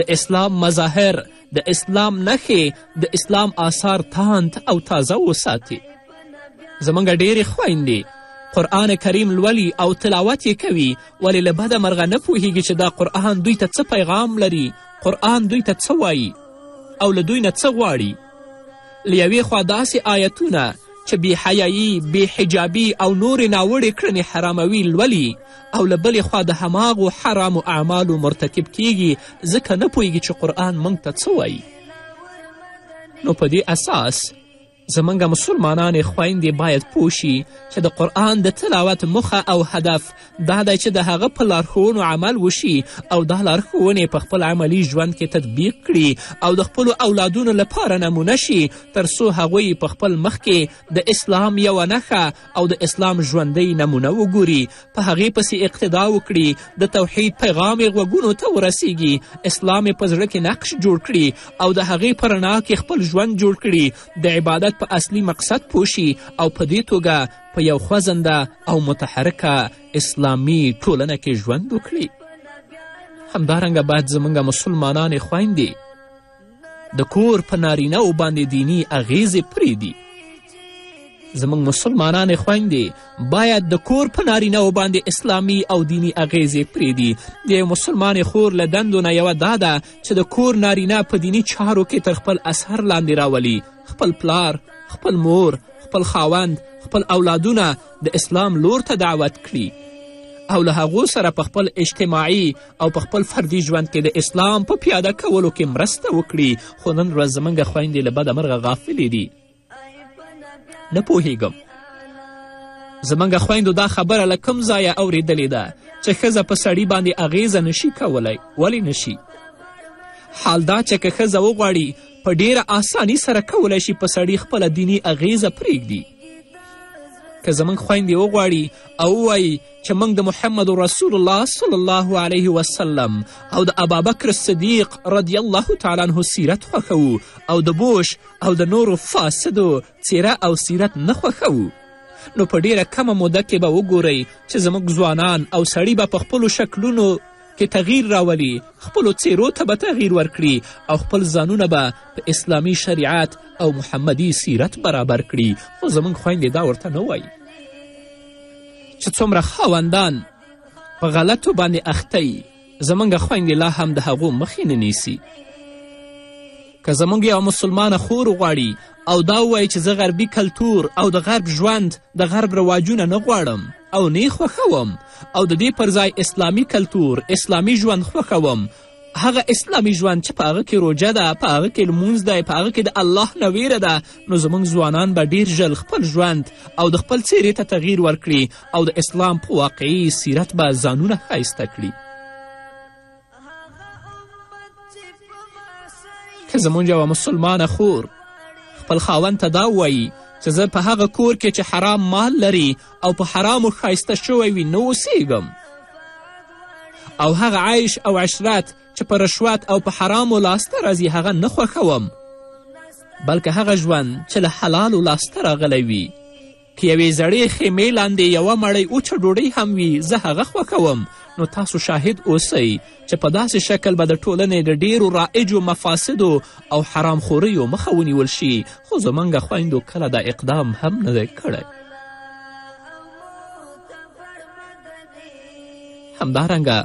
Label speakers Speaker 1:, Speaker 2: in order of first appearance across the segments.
Speaker 1: د
Speaker 2: اسلام مظاهر د اسلام نښې د اسلام آثار تاند او تازه وساتي زموږ ډېرې خویندې قرآن کریم لولي او تلاوت یې کوي ولې له بده مرغه نه پوهیږي چې دا قرآن دوی ته څه پیغام لري قرآن دوی ته څه وایي او له دوی نه څه غواړي له یوې خوا داسې آیتونه چې بې حیایي بې حجابي او نورې ناوړې کړنې حراموي لولي او له بلې خوا د هماغو حرامو اعمالو مرتکب کیږي ځکه نه پوهیږي چې قرآن موږ ته څه وایي نو په دې اساس زموږ مسلمانانې خویندې باید پوه شي چې د قرآن د تلاوت موخه او هدف دا دی چې د هغه په لارښوونو عمل وشي او دا لارښوونې په خپل عملي ژوند کې تطبیق کړي او د خپلو اولادونو لپاره نمونه شي تر څو هغوی په خپل مخ کې د اسلام یوه نښه او د اسلام ژوندۍ نمونه وګوري په هغې پسې اقتدا وکړي د توحید پیغام یې غوږونو ته ورسیږي اسلام یې په زړه کې نقش جوړ کړي او د هغې په رڼا کې خپل ژوند جوړ کړي د عبادت په اصلي مقصد پوه او په دې توګه په یو خوځنده او متحرکه اسلامي ټولنه کې ژوند وکړي همدارنګه باید زموږ مسلمانانې خویندې د کور په نارینه و باندې دیني اغیزې پریږدي زموږ مسلمانانې خویندې باید د کور په نارینه و باندې اسلامي او دیني اغیزې پریږدي د یو مسلمانې خور له دندو نه یوه دا ده چې د کور نارینه په دیني چارو کې تر خپل اثر لاندې راولي خپل پلار خپل مور خپل خاوند خپل اولادونه د اسلام لور ته دعوت کړي او له هغو سره په خپل اجتماعي او په خپل فردي ژوند کې د اسلام په پیاده کولو کې مرسته وکړي خو نن ورځ زموږ خویندې له بده مرغه غافلې دي نه پوهیږم زموږ خویندو دا خبره له کوم ځایه اورېدلې ده چې ښځه په سړي باندې اغیزه نشي کولی ولې نشي حال دا چې که ښځه وغواړي په ډیره آسانی سره کولی شي په سړي خپله دیني اغیزه پریږدي که زموږ خویندې وغواړي او ووایي چې موږ د محمد رسول الله صلی الله علیه وسلم او د ابابکر صدیق رضی الله تعالی عنه سیرت خوښوو او د بوش او د نورو فاسدو څیره او سیرت نه خوښوو نو په ډیره کمه موده کې به وګورئ چې زموږ ځوانان او سړي به په خپلو شکلونو کې تغییر راولي خپلو څیرو ته به تغییر ورکړي او خپل ځانونه به په اسلامي شریعت او محمدي سیرت برابر کړي خو زموږ خویندې دا ورته نه وایي چې څومره خاوندان په غلطو باندې اخته یي زمونږ خویندې لا هم د هغو مخې نه نیسي که زمونږ یو مسلمانه خور غواړي او دا ووایي چې زه غربي کلتور او د غرب ژوند د غرب رواجونه نه غواړم او نه خوښوم او د دې پر ځای اسلامي کلتور اسلامي ژوند خوښوم هغه اسلامي ژوند چې په هغه کې روژه ده په هغه کې لمونځ دی په هغه کې د الله نه ویره ده نو زموږ ځوانان به ډیر ژر خپل ژوند او د خپل څیرې ته تغییر ورکړي او د اسلام په واقعي سیرت به ځانونه ښایسته کړي که زمونږ یوه مسلمانه خور خپل خاوند ته دا ووایي چې زه په هغه کور کې چې حرام مال لري او په حرامو ښایسته شوی وي نه اوسیږم او هغه عیش او عشرت چې په رشوت او په حرامو لاسته راځي هغه نه خوښوم بلکې هغه ژوند چې له حلالو لاسته راغلی وي که یوې زړې خیمې لاندې یوه مړۍ اوچه ډوډۍ هم وي زه هغه خوښوم نو تاسو شاهد اوسئ چې په داسې شکل به د ټولنې د ډیرو رایجو مفاسدو او حرامخوریو مخه ونیول شي خو زموږ خویندو کله دا اقدام هم نه دی کړی همدارنګه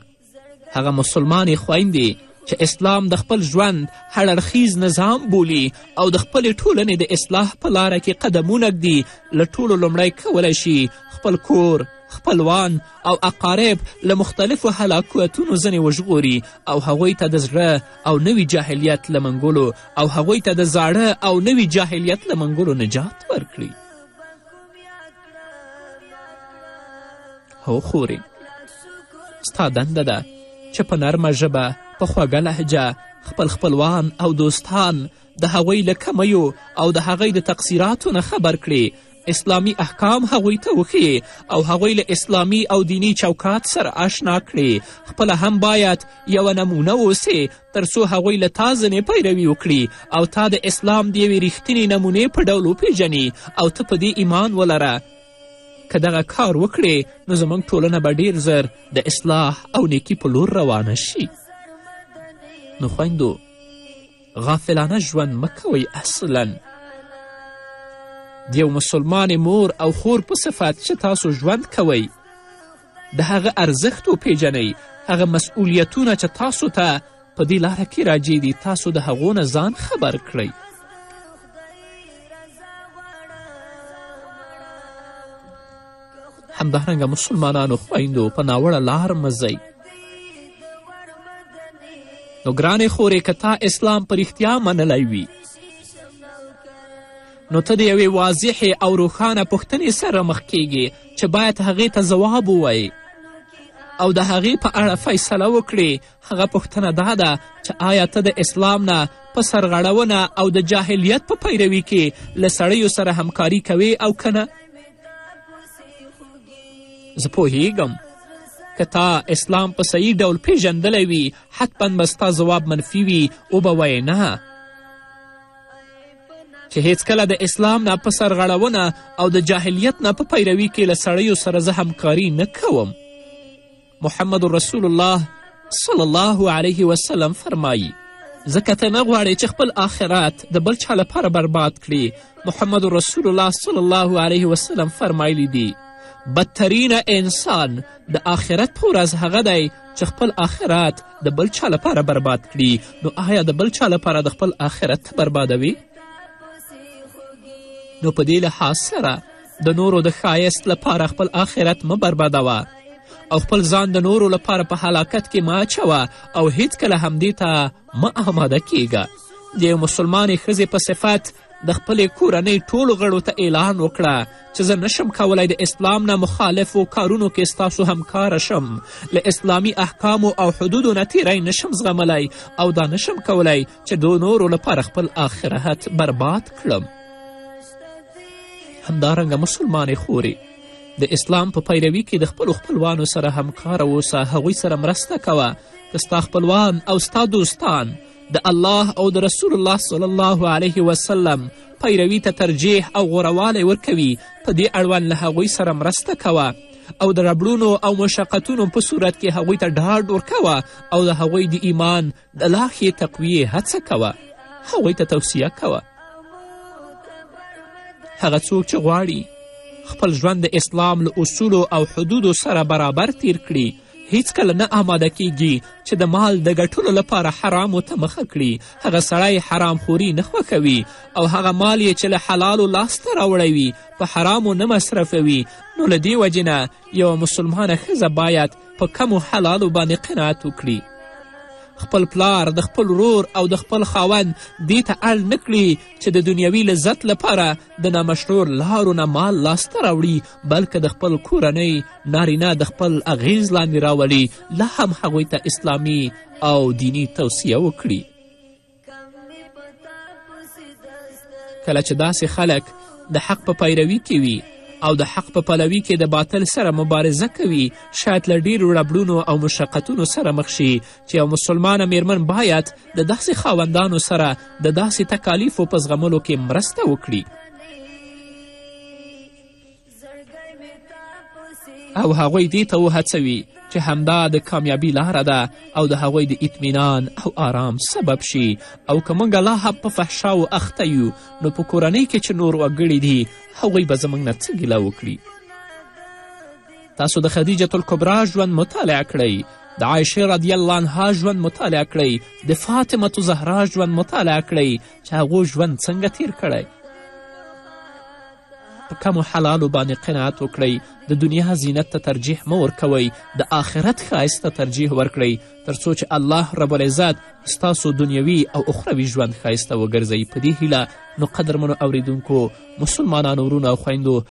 Speaker 2: هغه مسلمانې خویندې چې اسلام د خپل ژوند هړړخیز نظام بولي او د خپلې ټولنې د اصلاح په لاره کې قدمونه ږدي له ټولو لومړی کولی شي خپل کور خپلوان او اقارب له مختلفو هلاکتونو ځنې وژغوري او هغوی ته د زړه او نوي جاهلیت له منګولو او هغوی ته د زاړه او نوي جاهلیت له منګولو نجات ورکړي هو خورې ستا دنده ده چې په نرمه ژبه په خوږه لهجه خپل خپلوان او دوستان د هغوی له کمیو او د هغوی د تقصیراتو نه خبر کړې اسلامي احکام هغوی ته وښیې او هغوی له اسلامي او دیني چوکات سره آشنا کړې خپله هم باید یوه نمونه اوسې تر څو هغوی له تا ځنې پیروي وکړي او تا د اسلام د یوې ریښتینې نمونې په ډول وپیژني او ته په دې ایمان ولره که دغه کار وکړې نو زموږ ټولنه به ډیر زر د اصلاح او نیکی په لور روانه شي نو خویندو غافلانه ژوند مه کوئ اصلا د یو مسلمان مور او خور په صفت چې تاسو ژوند کوئ د هغه ارزښت وپیژنئ هغه مسئولیتونه چې تاسو ته په دې لاره کې راجع دي تاسو د هغو نه ځان خبر کړئ همدارنګه مسلمانانو خویندو په ناوړه لار مه ځئ نو ګرانې خورې که تا اسلام په رښتیا منلی وي نو ته د یوې واضحې او روښانه پوښتنې سره مخ کیږې چې باید هغې ته ځواب ووایي او د هغې په اړه فیصله وکړي هغه پوښتنه دا ده چې آیا ته د اسلام نه په سرغړونه او د جاهلیت په پیروي کې له سړیو سره همکاري کوې او که نه زه پوهیږم که تا اسلام په صحیح ډول پیژندلی وي حتما به ستا ځواب منفي وي او به وایې نه چې هیڅکله د اسلام نه په سرغړونه او د جاهلیت نه په پیروي کې له سړیو سره زه همکاري نه کوم محمد رسول الله صلی الله علیه وسلم فرمایی ځکه ته نه غواړې چې خپل آخرت د بل چا لپاره برباد کړي محمد رسول الله صلی الله علیه وسلم فرمایلی دی بدترین انسان د آخرت په ورځ هغه دی چې خپل آخرت د بل چا لپاره برباد کړي نو آیا د بل چا لپاره د خپل آخرت بربادوي نو په دې لحاظ سره د نورو د ښایست لپاره خپل آخرت مه بربادوه او خپل ځان د نورو لپاره په هلاکت کې مه اچوه او هیڅکله همدې ته مه آماده کیږه د یو مسلمانې ښځې په صفت د خپلې کورنۍ ټولو غړو ته اعلان وکړه چې زه نشم کولای د اسلام نه مخالفو کارونو کې ستاسو همکاره شم له اسلامي احکامو او حدودو نه تیری نشم زغملی او دا نشم کولای چې د نورو لپاره خپل آخرت برباد کړم همدارنګه مسلمانې خورې د اسلام په پیروي کې د خپلو خپلوانو سره همکاره اوسه هغوی سره مرسته کوه که ستا خپلوان او ستا دوستان د الله او د رسول الله صلی الله علیه وسلم پیروي ته ترجیح او غوروالی ورکوي په دې اړوند له هغوی سره مرسته کوه او د ربړونو او مشقتونو په صورت کې هغوی ته ډاډ ورکوه او د هغوی د ایمان د لا ښې تقویې هڅه کوه هغوی ته توصیه کوه هغه څوک چې غواړي خپل ژوند د اسلام له اصولو او حدودو سره برابر تیر کړي هیڅکله نه آماده کیږي چې د مال د ګټلو لپاره حرامو ته مخه کړي هغه سړی حرام خوري نه خوښوي او هغه مال یې چې له حلالو لاسته راوړی وي په حرامو نه مصرفوي نو له دې وجې نه یوه مسلمانه ښځه باید په کمو حلالو باندې قناعت وکړي خپل پلار د خپل ورور او د خپل خاوند دې ته اړ نه کړي چې د دنیوي لذت لپاره د نامشروع لارو نه مال لاسته راوړي بلکې د خپل کورنۍ نارینه د خپل اغیز لاندې راولي لا هم هغوی ته اسلامي او دیني توصیه وکړي کله چې داسې خلک د حق په پیروي کې وي او د حق په پلوي کې د باطل سره مبارزه کوي شاید له ډیرو ربړونو او مشقتونو سره مخ شي چې یو مسلمانه میرمن باید د داسې خاوندانو سره د داسې تکالیفو په زغملو کې مرسته وکړي او هغوی دې ته وهڅوي چې همدا د کامیابی لاره ده او د هغوی د اطمینان او آرام سبب شي او که موږ لا هم په فحشاو اخته یو نو په کورنۍ کې چې نور وګړي دي هغوی به زموږ نه څه ګیله وکړي تاسو د خدیجة الکبرا ژوند مطالعه کړئ د عایشې رضی الله عنها ژوند مطالعه کړئ د فاطمة زهرا ژوند مطالعه کړئ چې هغو ژوند څنګه تیر کړی په کمو حلالو باندې قناعت وکړئ د دنیا زینت ته ترجیح مه ورکوئ د آخرت ښایست ته ترجیح ورکړئ تر څو چې الله رب العزت ستاسو دنیوي او اخروي ژوند ښایسته وګرځوي په دې هیله نو قدرمنو اوریدونکو مسلمانانو ورونو او خویندو